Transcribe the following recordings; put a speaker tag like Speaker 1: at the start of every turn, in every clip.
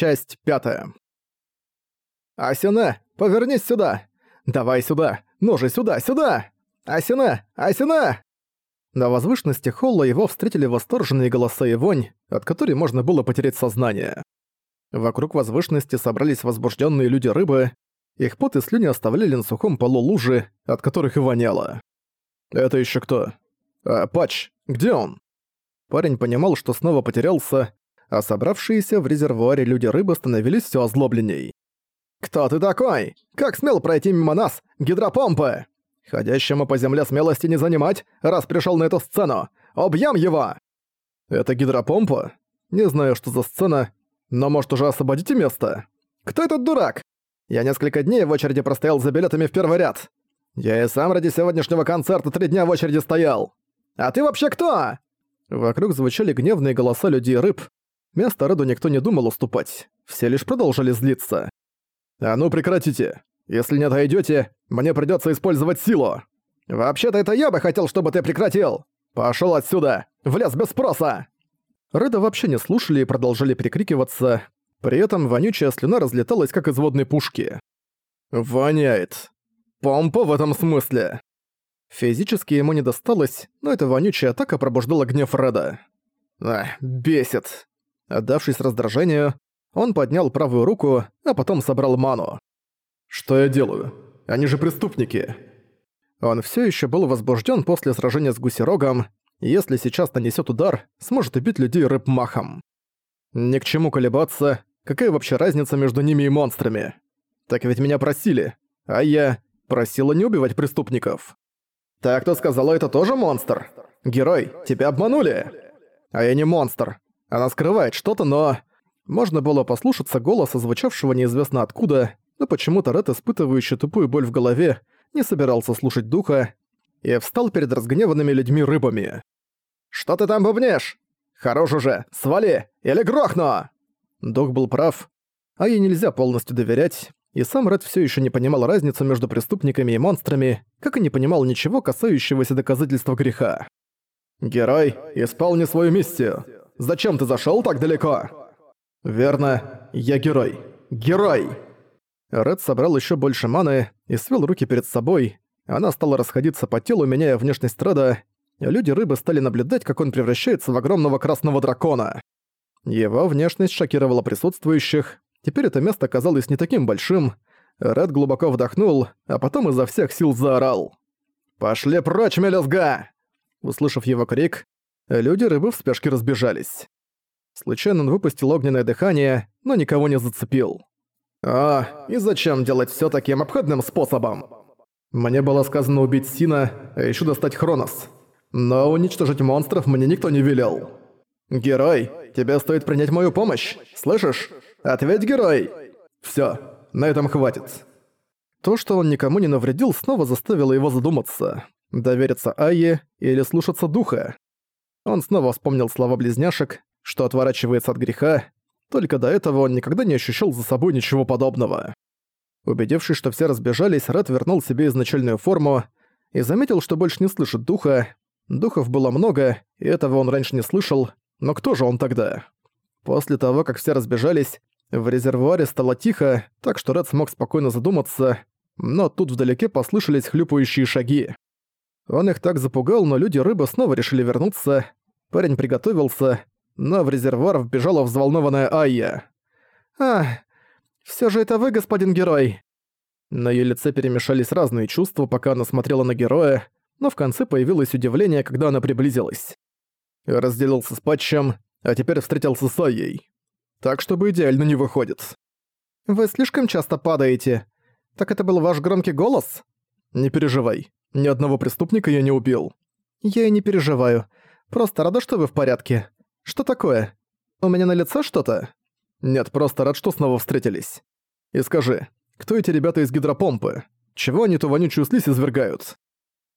Speaker 1: Часть пятая. «Асина, повернись сюда! Давай сюда! Ну же, сюда, сюда! Асина! Асина!» На возвышенности холла его встретили восторженные голоса и вонь, от которой можно было потерять сознание. Вокруг возвышенности собрались возбужденные люди-рыбы, их пот и слюни оставляли на сухом полу лужи, от которых и воняло. «Это еще кто?» «А, Патч, где он?» Парень понимал, что снова потерялся, а собравшиеся в резервуаре люди-рыбы становились все озлобленней. «Кто ты такой? Как смел пройти мимо нас, гидропомпы? Ходящему по земле смелости не занимать, раз пришел на эту сцену! Убьем его!» «Это гидропомпа? Не знаю, что за сцена, но может уже освободите место? Кто этот дурак? Я несколько дней в очереди простоял за билетами в первый ряд. Я и сам ради сегодняшнего концерта три дня в очереди стоял. А ты вообще кто?» Вокруг звучали гневные голоса людей и рыб. Место Реду никто не думал уступать. Все лишь продолжили злиться. «А ну прекратите! Если не отойдете, мне придется использовать силу! Вообще-то это я бы хотел, чтобы ты прекратил! Пошел отсюда! В лес без спроса!» Реда вообще не слушали и продолжали перекрикиваться. При этом вонючая слюна разлеталась, как из водной пушки. «Воняет. Помпа в этом смысле!» Физически ему не досталось, но эта вонючая атака пробуждала гнев Реда. «Ах, бесит!» Отдавшись раздражению, он поднял правую руку, а потом собрал ману. «Что я делаю? Они же преступники!» Он все еще был возбужден после сражения с гусерогом, и если сейчас нанесет удар, сможет убить людей рыб махом. Ни к чему колебаться, какая вообще разница между ними и монстрами? Так ведь меня просили, а я просила не убивать преступников. Так кто сказала, это тоже монстр? Герой, тебя обманули! А я не монстр. Она скрывает что-то, но... Можно было послушаться голоса, звучавшего неизвестно откуда, но почему-то Ред, испытывающий тупую боль в голове, не собирался слушать духа и встал перед разгневанными людьми-рыбами. «Что ты там бубнешь? Хорош уже, свали, или грохну!» Дух был прав, а ей нельзя полностью доверять, и сам Ред все еще не понимал разницу между преступниками и монстрами, как и не понимал ничего, касающегося доказательства греха. «Герой, исполни свою миссию! Зачем ты зашел так далеко?» «Верно, я герой. Герой!» Ред собрал еще больше маны и свел руки перед собой. Она стала расходиться по телу, меняя внешность Реда. Люди-рыбы стали наблюдать, как он превращается в огромного красного дракона. Его внешность шокировала присутствующих. Теперь это место казалось не таким большим. Ред глубоко вдохнул, а потом изо всех сил заорал. «Пошли прочь, мелюзга!» Услышав его крик, люди-рыбы в спешке разбежались. Случайно он выпустил огненное дыхание, но никого не зацепил. «А, и зачем делать всё таким обходным способом?» Мне было сказано убить Сина, а ещё достать Хронос. Но уничтожить монстров мне никто не велел. «Герой, тебе стоит принять мою помощь, слышишь? Ответь, герой!» «Всё, на этом хватит». То, что он никому не навредил, снова заставило его задуматься. Довериться Айе или слушаться духа. Он снова вспомнил слова близняшек, что отворачивается от греха, только до этого он никогда не ощущал за собой ничего подобного. Убедившись, что все разбежались, Ред вернул себе изначальную форму и заметил, что больше не слышит духа. Духов было много, и этого он раньше не слышал, но кто же он тогда? После того, как все разбежались, в резервуаре стало тихо, так что Ред смог спокойно задуматься, но тут вдалеке послышались хлюпающие шаги. Он их так запугал, но люди-рыбы снова решили вернуться. Парень приготовился, но в резервуар вбежала взволнованная Айя. «А, всё же это вы, господин герой!» На её лице перемешались разные чувства, пока она смотрела на героя, но в конце появилось удивление, когда она приблизилась. Разделился с патчем, а теперь встретился с Айей. Так, чтобы идеально не выходит. «Вы слишком часто падаете. Так это был ваш громкий голос?» «Не переживай, ни одного преступника я не убил». «Я и не переживаю. Просто рада, что вы в порядке. Что такое? У меня на лице что-то? Нет, просто рад, что снова встретились. И скажи, кто эти ребята из гидропомпы? Чего они ту вонючую слизь извергают?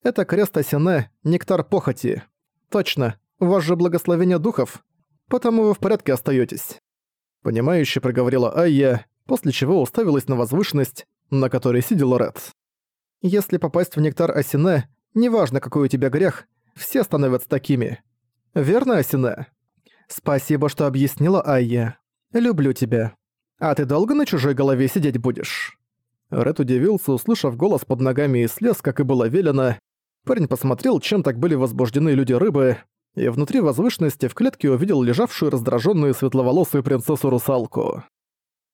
Speaker 1: Это крест Асене, нектар похоти. Точно, у вас же благословение духов, потому вы в порядке остаетесь. Понимающе проговорила Айя, после чего уставилась на возвышенность, на которой сидел Ред. Если попасть в нектар Асене, неважно какой у тебя грех, все становятся такими. Верно, Асене? «Спасибо, что объяснила, Айя. Люблю тебя». А ты долго на чужой голове сидеть будешь?» Ред удивился, услышав голос под ногами и слез, как и было велено. Парень посмотрел, чем так были возбуждены люди-рыбы, и внутри возвышенности в клетке увидел лежавшую раздраженную светловолосую принцессу-русалку.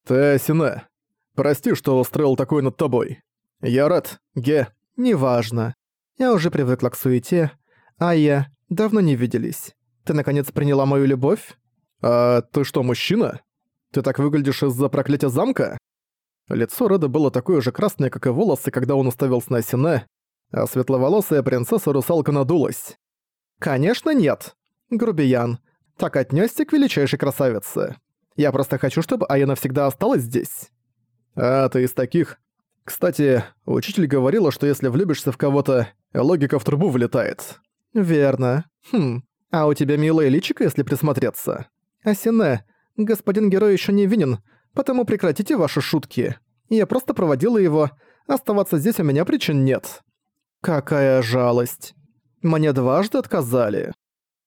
Speaker 1: «Ты Асина. Прости, что устроил такое над тобой. Я рад, Ге. Неважно. Я уже привыкла к суете. А я... Давно не виделись. Ты наконец приняла мою любовь? А ты что, мужчина? Ты так выглядишь из-за проклятия замка?» Лицо Реда было такое же красное, как и волосы, когда он уставился на Сине, а светловолосая принцесса-русалка надулась. «Конечно нет. Грубиян. Так отнёсся к величайшей красавице. Я просто хочу, чтобы Ая навсегда осталась здесь». «А ты из таких? Кстати, учитель говорила, что если влюбишься в кого-то, логика в трубу вылетает». «Верно. Хм. А у тебя милое личико, если присмотреться. Асине, господин герой ещё не винен, потому прекратите ваши шутки. Я просто проводила его, оставаться здесь у меня причин нет». «Какая жалость. Мне дважды отказали.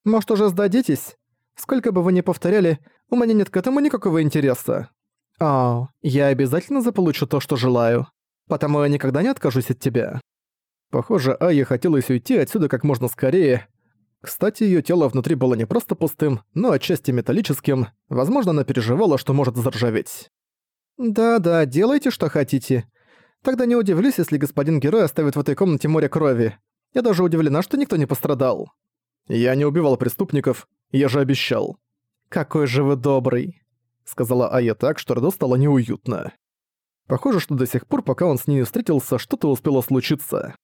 Speaker 1: Может, уже сдадитесь? Сколько бы вы ни повторяли, у меня нет к этому никакого интереса. Ау, я обязательно заполучу то, что желаю. Потому я никогда не откажусь от тебя». Похоже, Айе хотелось уйти отсюда как можно скорее. Кстати, её тело внутри было не просто пустым, но отчасти металлическим. Возможно, она переживала, что может заржаветь. «Да-да, делайте, что хотите. Тогда не удивлюсь, если господин герой оставит в этой комнате море крови. Я даже удивлена, что никто не пострадал. Я не убивал преступников, я же обещал. Какой же вы добрый, сказала Ая так, что Родо стало неуютно. Похоже, что до сих пор, пока он с ней встретился, что-то успело случиться.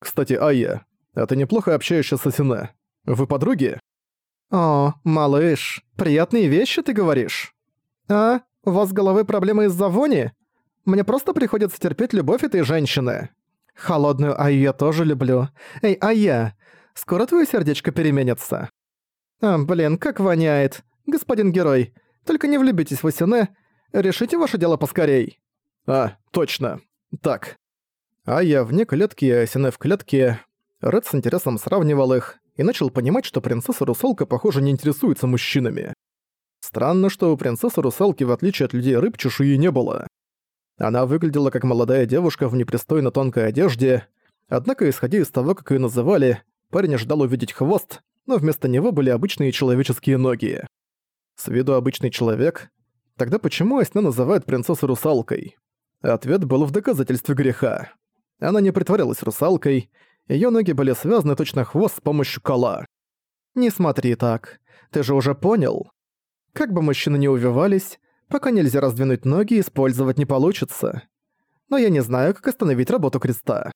Speaker 1: Кстати, Ая, а ты неплохо общаешься с Асине. Вы подруги? О, малыш, приятные вещи ты говоришь. А, у вас с головой проблемы из-за вони? Мне просто приходится терпеть любовь этой женщины. Холодную Аю я тоже люблю. Эй, Ая, скоро твое сердечко переменится. А, блин, как воняет. Господин герой, только не влюбитесь в Асине. Решите ваше дело поскорей. А, точно. Так. Ая вне клетки и Асине в клетке. Ред с интересом сравнивал их и начал понимать, что принцесса-русалка, похоже, не интересуется мужчинами. Странно, что у принцессы-русалки, в отличие от людей-рыб, чешуи не было. Она выглядела как молодая девушка в непристойно тонкой одежде, однако, исходя из того, как ее называли, парень ожидал увидеть хвост, но вместо него были обычные человеческие ноги. С виду обычный человек. Тогда почему Асна называют принцессу русалкой? Ответ был в доказательстве греха. Она не притворялась русалкой, ее ноги были связаны точно хвост с помощью кола. «Не смотри так. Ты же уже понял. Как бы мужчины не увивались, Пока нельзя раздвинуть ноги, использовать не получится. Но я не знаю, как остановить работу креста.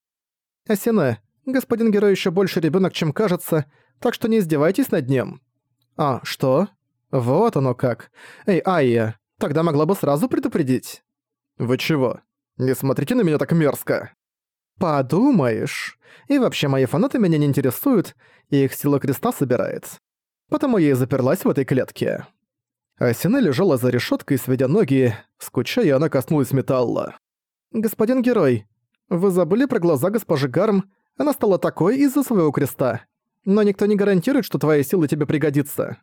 Speaker 1: Асена, господин герой еще больше ребенок, чем кажется, так что не издевайтесь над ним. А, что? Вот оно как. Эй, Айя, тогда могла бы сразу предупредить. Вы чего? Не смотрите на меня так мерзко. Подумаешь. И вообще мои фанаты меня не интересуют, и их сила креста собирает. Потому я и заперлась в этой клетке. Асина лежала за решеткой, сведя ноги. Скучая, она коснулась металла. «Господин герой, вы забыли про глаза госпожи Гарм? Она стала такой из-за своего креста. Но никто не гарантирует, что твоя сила тебе пригодится».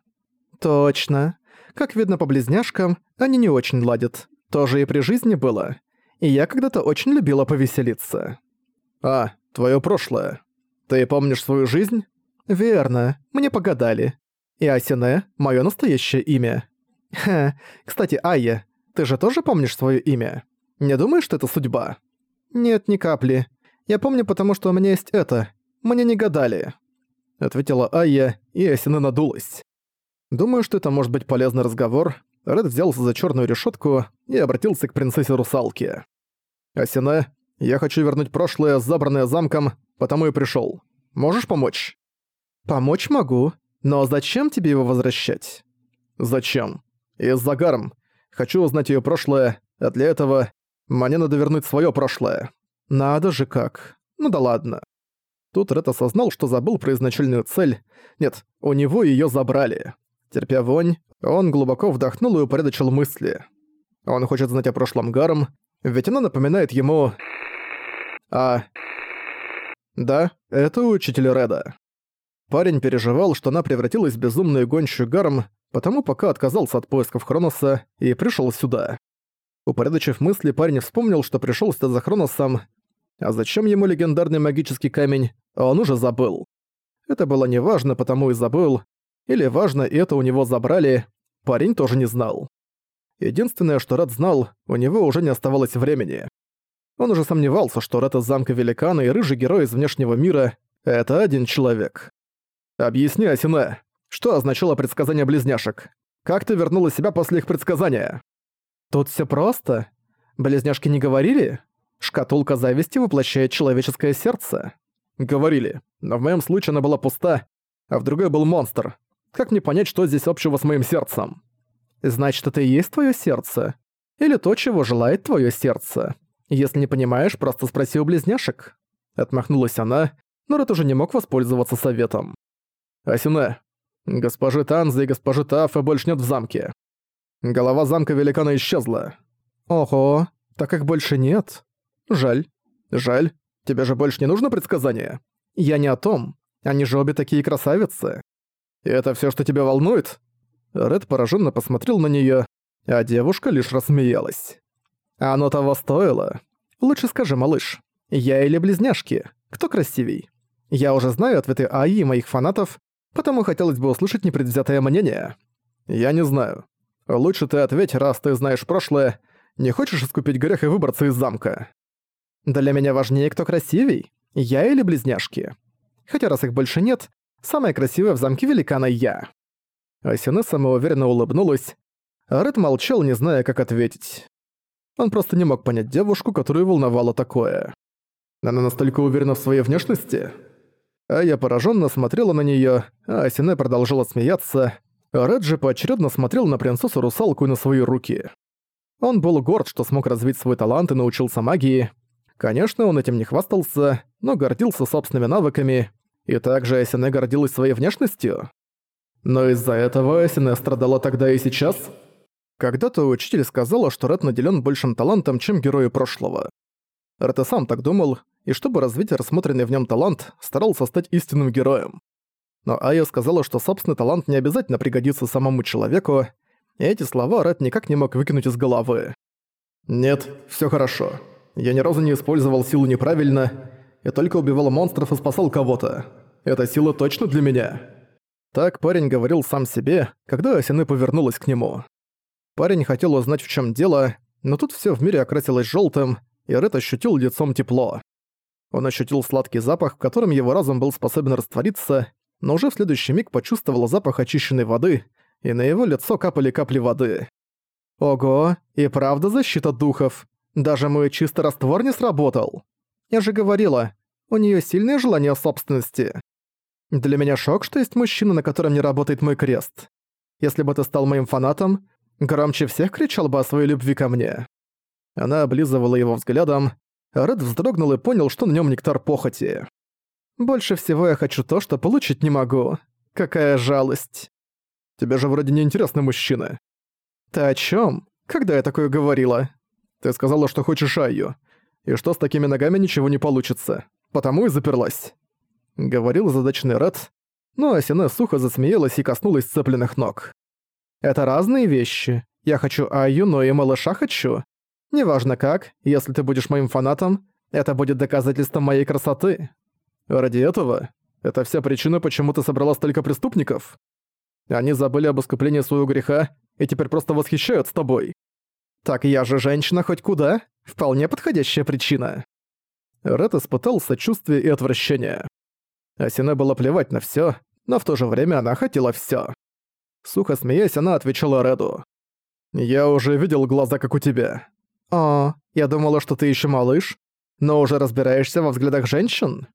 Speaker 1: «Точно. Как видно по близняшкам, они не очень ладят. Тоже и при жизни было. И я когда-то очень любила повеселиться». «А, твое прошлое. Ты помнишь свою жизнь?» «Верно. Мне погадали. И Асине — моё настоящее имя. Ха, кстати, Айя, ты же тоже помнишь свое имя? Не думаешь, что это судьба? Нет, ни капли. Я помню, потому что у меня есть это. Мне не гадали. Ответила Айя, и Асина надулась. Думаю, что это может быть полезный разговор. Ред взялся за черную решетку и обратился к принцессе русалке. Асина, я хочу вернуть прошлое, забранное замком, потому и пришел. Можешь помочь? Помочь могу, но зачем тебе его возвращать? Зачем? и с загаром. Хочу узнать её прошлое, а для этого мне надо вернуть своё прошлое. Надо же как. Ну да ладно. Тут Ред осознал, что забыл про изначальную цель. Нет, у него её забрали. Терпя вонь, он глубоко вдохнул и упорядочил мысли. Он хочет знать о прошлом Гаром, ведь она напоминает ему... А... Да, это учитель Реда. Парень переживал, что она превратилась в безумную гонщую Гарм, потому пока отказался от поисков Хроноса и пришел сюда. Упорядочив мысли, парень вспомнил, что пришёл сюда за Хроносом. А зачем ему легендарный магический камень, он уже забыл. Это было неважно, потому и забыл. Или важно, это у него забрали. Парень тоже не знал. Единственное, что Ред знал, у него уже не оставалось времени. Он уже сомневался, что Ред из замка Великана и рыжий герой из внешнего мира — это один человек. «Объясни, Асине, что означало предсказание близняшек? Как ты вернула себя после их предсказания?» «Тут все просто. Близняшки не говорили? Шкатулка зависти воплощает человеческое сердце». «Говорили, но в моем случае она была пуста, а в другой был монстр. Как мне понять, что здесь общего с моим сердцем?» «Значит, это и есть твое сердце? Или то, чего желает твое сердце? Если не понимаешь, просто спроси у близняшек». Отмахнулась она, но Рот уже не мог воспользоваться советом. «Асюне, госпожи Танзы и госпожи Тафа больше нет в замке. Голова замка великана исчезла. Ого, так как больше нет. Жаль. Жаль. Тебе же больше не нужно предсказание? Я не о том. Они же обе такие красавицы. Это все, что тебя волнует? Ред пораженно посмотрел на нее, а девушка лишь рассмеялась. Оно того стоило. Лучше скажи, малыш, я или близняшки? Кто красивей? Я уже знаю ответы АИ и моих фанатов, потому хотелось бы услышать непредвзятое мнение. Я не знаю. Лучше ты ответь, раз ты знаешь прошлое. Не хочешь искупить грех и выбраться из замка? Для меня важнее, кто красивей. Я или близняшки. Хотя раз их больше нет, самая красивая в замке великана я. Асине самоуверенно улыбнулась, а Ред молчал, не зная, как ответить. Он просто не мог понять девушку, которую волновало такое. Она настолько уверена в своей внешности? А я пораженно смотрела на нее, а Асине продолжала смеяться, Реджи поочередно смотрел на принцессу-русалку и на свои руки. Он был горд, что смог развить свой талант и научился магии. Конечно, он этим не хвастался, но гордился собственными навыками, и также Асине гордилась своей внешностью. Но из-за этого Асине страдала тогда и сейчас. Когда-то учитель сказала, что Ред наделен большим талантом, чем герои прошлого. Ред и сам так думал, и чтобы развить рассмотренный в нем талант, старался стать истинным героем. Но Айо сказала, что собственный талант не обязательно пригодится самому человеку, и эти слова Ред никак не мог выкинуть из головы. «Нет, все хорошо. Я ни разу не использовал силу неправильно, я только убивал монстров и спасал кого-то. Эта сила точно для меня». Так парень говорил сам себе, когда Асины повернулась к нему. Парень хотел узнать, в чем дело, но тут все в мире окрасилось желтым, и Ред ощутил лицом тепло. Он ощутил сладкий запах, в котором его разум был способен раствориться, но уже в следующий миг почувствовал запах очищенной воды, и на его лицо капали капли воды. Ого, и правда защита духов. Даже мой чистый раствор не сработал. Я же говорила, у нее сильное желание собственности. Для меня шок, что есть мужчина, на котором не работает мой крест. Если бы ты стал моим фанатом, громче всех кричал бы о своей любви ко мне. Она облизывала его взглядом, Ред вздрогнул и понял, что на нем нектар похоти. Больше всего я хочу то, что получить не могу. Какая жалость. Тебе же вроде не интересны мужчины. Ты о чем? Когда я такое говорила? Ты сказала, что хочешь Айю. И что с такими ногами ничего не получится. Потому и заперлась. Говорил задачный Ред, но Асине сухо засмеялась и коснулась цепленных ног. Это разные вещи. Я хочу Айю, но и малыша хочу. Неважно как, если ты будешь моим фанатом, это будет доказательством моей красоты. Ради этого? Это вся причина, почему ты собрала столько преступников? Они забыли об искуплении своего греха и теперь просто восхищаются тобой. Так я же женщина хоть куда? Вполне подходящая причина. Ред испытал сочувствие и отвращение. Асине было плевать на всё, но в то же время она хотела всё. Сухо смеясь, она отвечала Реду. «Я уже видел глаза, как у тебя». «О, я думала, что ты ещё малыш, но уже разбираешься во взглядах женщин?»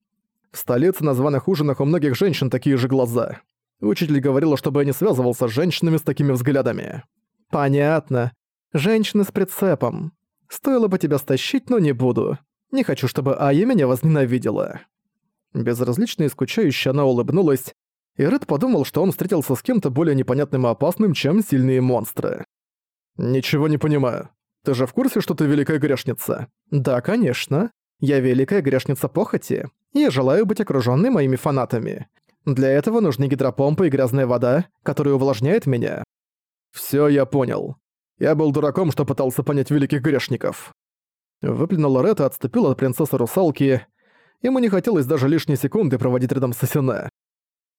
Speaker 1: В столице на званых ужинах у многих женщин такие же глаза. Учитель говорила, чтобы я не связывался с женщинами с такими взглядами. Понятно. Женщины с прицепом. Стоило бы тебя стащить, но не буду. Не хочу, чтобы Ая меня возненавидела. Безразлично и скучающе она улыбнулась, и Ред подумал, что он встретился с кем-то более непонятным и опасным, чем сильные монстры. «Ничего не понимаю. Ты же в курсе, что ты великая грешница?» «Да, конечно. Я великая грешница похоти, я желаю быть окружённой моими фанатами. Для этого нужны гидропомпа и грязная вода, которая увлажняет меня. Всё я понял. Я был дураком, что пытался понять великих грешников». Выплюнула и отступила от принцессы-русалки. Ему не хотелось даже лишние секунды проводить рядом с Асине.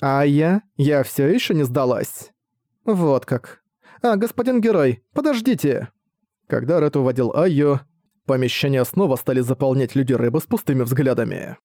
Speaker 1: «А я? Я все еще не сдалась». «Вот как. А, господин герой, подождите!» Когда Ред уводил Айю, помещения снова стали заполнять люди-рыбы с пустыми взглядами.